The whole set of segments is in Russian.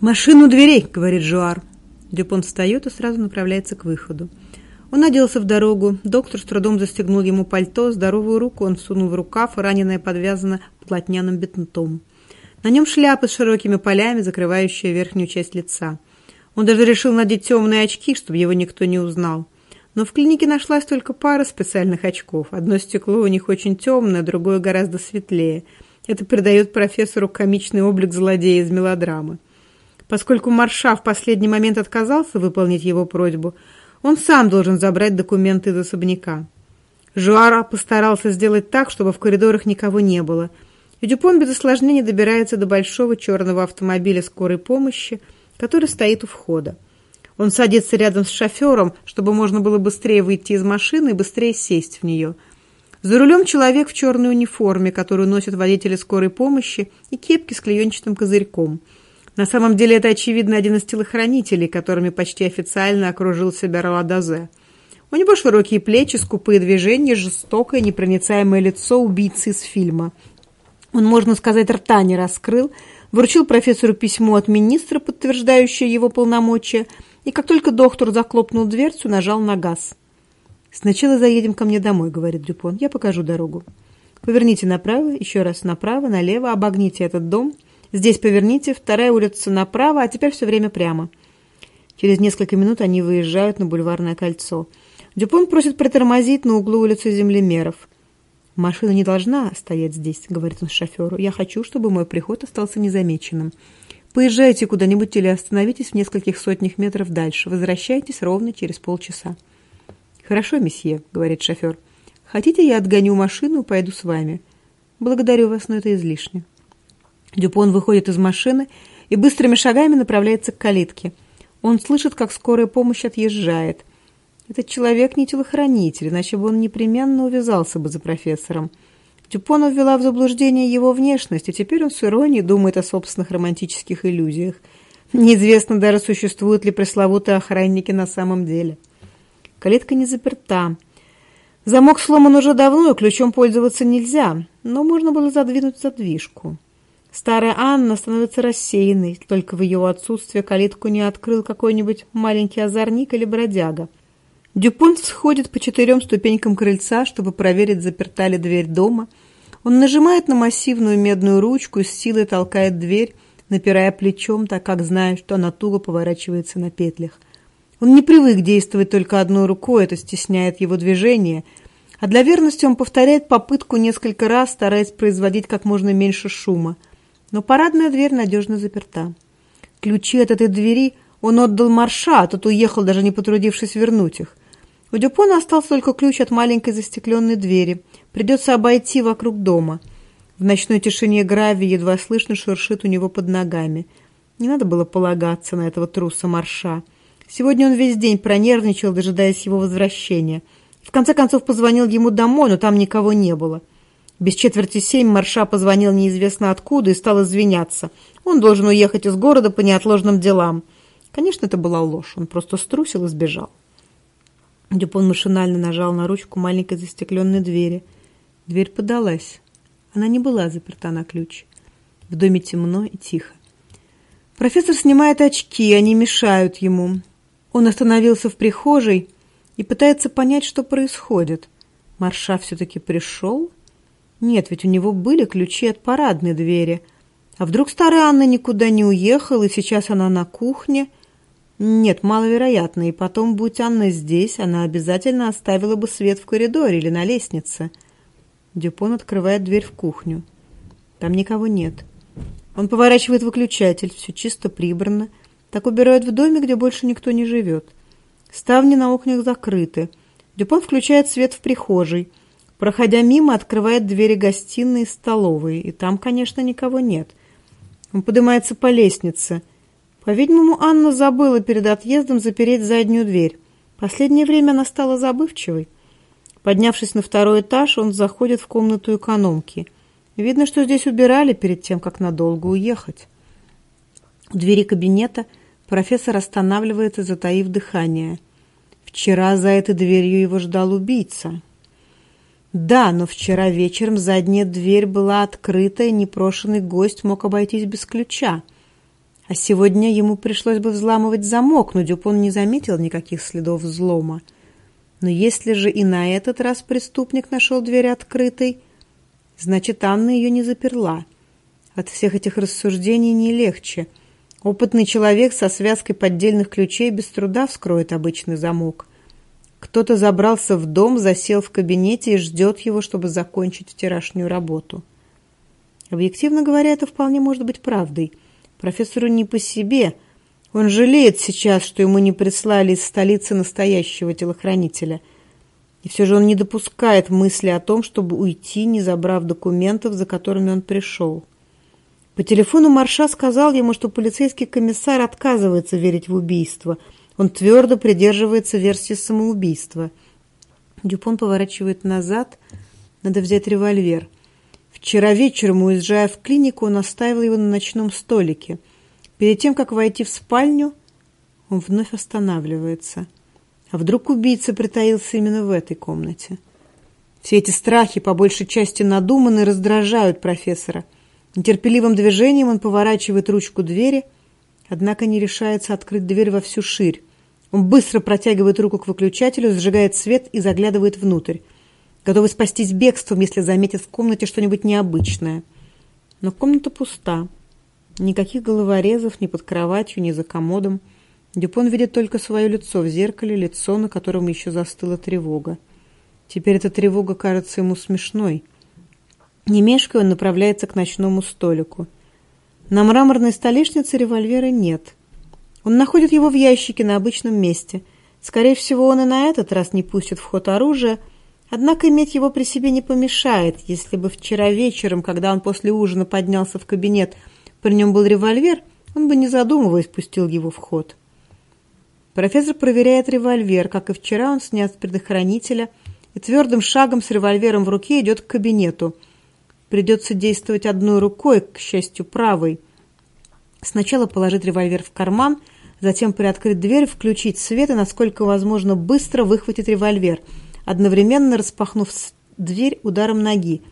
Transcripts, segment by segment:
«Машину дверей!» — говорит Жуар. Дюпон встает и сразу направляется к выходу. Он оделся в дорогу, доктор с трудом застегнул ему пальто, здоровую руку он всунул в рукав, раненая подвязана плотняным бинтом. На нем шляпа с широкими полями, закрывающая верхнюю часть лица. Он даже решил надеть темные очки, чтобы его никто не узнал. Но в клинике нашлась только пара специальных очков. Одно стекло у них очень темное, другое гораздо светлее. Это придает профессору комичный облик злодея из мелодрамы. Поскольку Марша в последний момент отказался выполнить его просьбу, он сам должен забрать документы из особняка. Жуара постарался сделать так, чтобы в коридорах никого не было. И Дюпон без осложнений добирается до большого черного автомобиля скорой помощи, который стоит у входа. Он садится рядом с шофером, чтобы можно было быстрее выйти из машины и быстрее сесть в нее. За рулем человек в черной униформе, которую носят водители скорой помощи, и кепки с клеенчатым козырьком – на самом деле это, очевидно, один из телохранителей, которыми почти официально окружил себя Роладазе. У него широкие плечи, скупые движения, жестокое, непроницаемое лицо убийцы из фильма. Он, можно сказать, рта не раскрыл, вручил профессору письмо от министра, подтверждающее его полномочия, и как только доктор захлопнул дверцу, нажал на газ. «Сначала заедем ко мне домой», — говорит Дюпон. «Я покажу дорогу. Поверните направо, еще раз направо, налево, обогните этот дом». Здесь поверните, вторая улица направо, а теперь все время прямо. Через несколько минут они выезжают на бульварное кольцо. Дюпон просит притормозить на углу улицы Землемеров. «Машина не должна стоять здесь», — говорит он шоферу. «Я хочу, чтобы мой приход остался незамеченным. Поезжайте куда-нибудь или остановитесь в нескольких сотнях метров дальше. Возвращайтесь ровно через полчаса». «Хорошо, месье», — говорит шофер. «Хотите, я отгоню машину и пойду с вами?» «Благодарю вас, но это излишне». Дюпон выходит из машины и быстрыми шагами направляется к калитке. Он слышит, как скорая помощь отъезжает. Этот человек не телохранитель, иначе бы он непременно увязался бы за профессором. Дюпона ввела в заблуждение его внешность, и теперь он с иронией думает о собственных романтических иллюзиях. Неизвестно даже, существуют ли пресловутые охранники на самом деле. Калитка не заперта. Замок сломан уже давно, и ключом пользоваться нельзя, но можно было задвинуть задвижку. Старая Анна становится рассеянной, только в ее отсутствие калитку не открыл какой-нибудь маленький озорник или бродяга. Дюпон сходит по четырем ступенькам крыльца, чтобы проверить, заперта ли дверь дома. Он нажимает на массивную медную ручку и с силой толкает дверь, напирая плечом, так как знает, что она туго поворачивается на петлях. Он не привык действовать только одной рукой, это стесняет его движение, а для верности он повторяет попытку несколько раз, стараясь производить как можно меньше шума – но парадная дверь надежно заперта. Ключи от этой двери он отдал Марша, а тот уехал, даже не потрудившись вернуть их. У Дюпона остался только ключ от маленькой застекленной двери. Придется обойти вокруг дома. В ночной тишине гравий едва слышно шуршит у него под ногами. Не надо было полагаться на этого труса Марша. Сегодня он весь день пронервничал, дожидаясь его возвращения. В конце концов позвонил ему домой, но там никого не было. Без четверти семь Марша позвонил неизвестно откуда и стал извиняться. Он должен уехать из города по неотложным делам. Конечно, это была ложь. Он просто струсил и сбежал. Дюпон машинально нажал на ручку маленькой застекленной двери. Дверь подалась. Она не была заперта на ключ. В доме темно и тихо. Профессор снимает очки, они мешают ему. Он остановился в прихожей и пытается понять, что происходит. Марша все-таки пришел нет, ведь у него были ключи от парадной двери. А вдруг старая Анна никуда не уехала, и сейчас она на кухне? Нет, маловероятно. И потом, будь Анна здесь, она обязательно оставила бы свет в коридоре или на лестнице. Дюпон открывает дверь в кухню. Там никого нет. Он поворачивает выключатель, все чисто прибрано. Так убирают в доме, где больше никто не живет. Ставни на окнах закрыты. Дюпон включает свет в прихожей. Проходя мимо, открывает двери гостиной и столовой, и там, конечно, никого нет. Он поднимается по лестнице. По-видимому, Анна забыла перед отъездом запереть заднюю дверь. Последнее время она стала забывчивой. Поднявшись на второй этаж, он заходит в комнату экономки. Видно, что здесь убирали перед тем, как надолго уехать. У двери кабинета профессор останавливается, затаив дыхание. Вчера за этой дверью его ждал убийца. Да, но вчера вечером задняя дверь была открыта, и непрошенный гость мог обойтись без ключа. А сегодня ему пришлось бы взламывать замок, но Дюпон не заметил никаких следов взлома. Но если же и на этот раз преступник нашел дверь открытой, значит, Анна ее не заперла. От всех этих рассуждений не легче. Опытный человек со связкой поддельных ключей без труда вскроет обычный замок. Кто-то забрался в дом, засел в кабинете и ждет его, чтобы закончить вчерашнюю работу. Объективно говоря, это вполне может быть правдой. Профессору не по себе. Он жалеет сейчас, что ему не прислали из столицы настоящего телохранителя. И все же он не допускает мысли о том, чтобы уйти, не забрав документов, за которыми он пришел. По телефону Марша сказал ему, что полицейский комиссар отказывается верить в убийство – он твердо придерживается версии самоубийства. Дюпон поворачивает назад. Надо взять револьвер. Вчера вечером, уезжая в клинику, он оставил его на ночном столике. Перед тем, как войти в спальню, он вновь останавливается. А вдруг убийца притаился именно в этой комнате? Все эти страхи, по большей части надуманные, раздражают профессора. Нетерпеливым движением он поворачивает ручку двери, однако не решается открыть дверь во всю ширь. Он быстро протягивает руку к выключателю, зажигает свет и заглядывает внутрь, готовый спастись бегством, если заметит в комнате что-нибудь необычное. Но комната пуста. Никаких головорезов ни под кроватью, ни за комодом. Дюпон видит только свое лицо в зеркале, лицо, на котором еще застыла тревога. Теперь эта тревога кажется ему смешной. Не мешкая, он направляется к ночному столику. На мраморной столешнице револьвера нет – он находит его в ящике на обычном месте. Скорее всего, он и на этот раз не пустит в ход оружие, однако иметь его при себе не помешает. Если бы вчера вечером, когда он после ужина поднялся в кабинет, при нем был револьвер, он бы, не задумываясь, пустил его в ход. Профессор проверяет револьвер. Как и вчера, он снят с предохранителя и твердым шагом с револьвером в руке идет к кабинету. Придется действовать одной рукой, к счастью, правой – Сначала положить револьвер в карман, затем приоткрыть дверь, включить свет и, насколько возможно, быстро выхватить револьвер, одновременно распахнув дверь ударом ноги.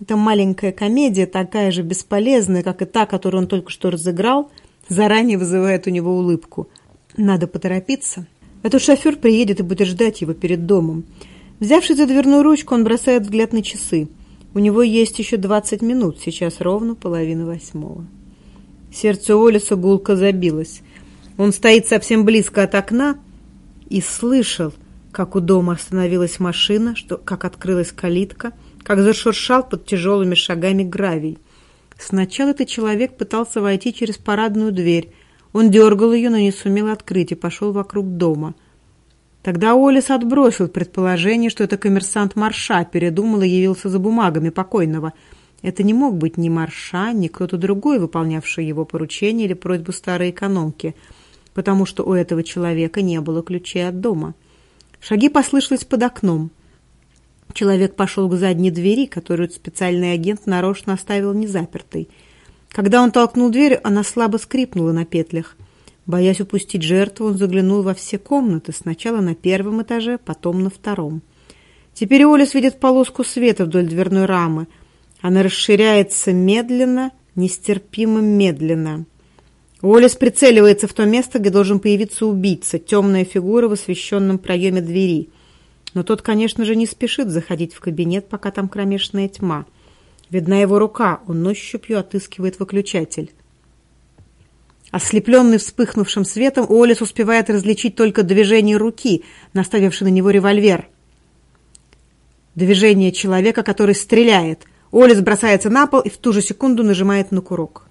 Эта маленькая комедия, такая же бесполезная, как и та, которую он только что разыграл, заранее вызывает у него улыбку. Надо поторопиться. Этот шофер приедет и будет ждать его перед домом. Взявшись за дверную ручку, он бросает взгляд на часы. У него есть еще 20 минут, сейчас ровно половина восьмого. Сердце Олиса гулко забилось. Он стоит совсем близко от окна и слышал, как у дома остановилась машина, что, как открылась калитка, как зашуршал под тяжелыми шагами гравий. Сначала этот человек пытался войти через парадную дверь. Он дергал ее, но не сумел открыть и пошел вокруг дома. Тогда Олис отбросил предположение, что это коммерсант Марша, передумал и явился за бумагами покойного – это не мог быть ни Марша, ни кто-то другой, выполнявший его поручение или просьбу старой экономки, потому что у этого человека не было ключей от дома. Шаги послышались под окном. Человек пошел к задней двери, которую специальный агент нарочно оставил незапертой. Когда он толкнул дверь, она слабо скрипнула на петлях. Боясь упустить жертву, он заглянул во все комнаты, сначала на первом этаже, потом на втором. Теперь Олес видит полоску света вдоль дверной рамы – она расширяется медленно, нестерпимо медленно. Уоллес прицеливается в то место, где должен появиться убийца, темная фигура в освещенном проеме двери. Но тот, конечно же, не спешит заходить в кабинет, пока там кромешная тьма. Видна его рука, он ощупью отыскивает выключатель. Ослепленный вспыхнувшим светом, Уоллес успевает различить только движение руки, наставившей на него револьвер. Движение человека, который стреляет. Олис бросается на пол и в ту же секунду нажимает на курок.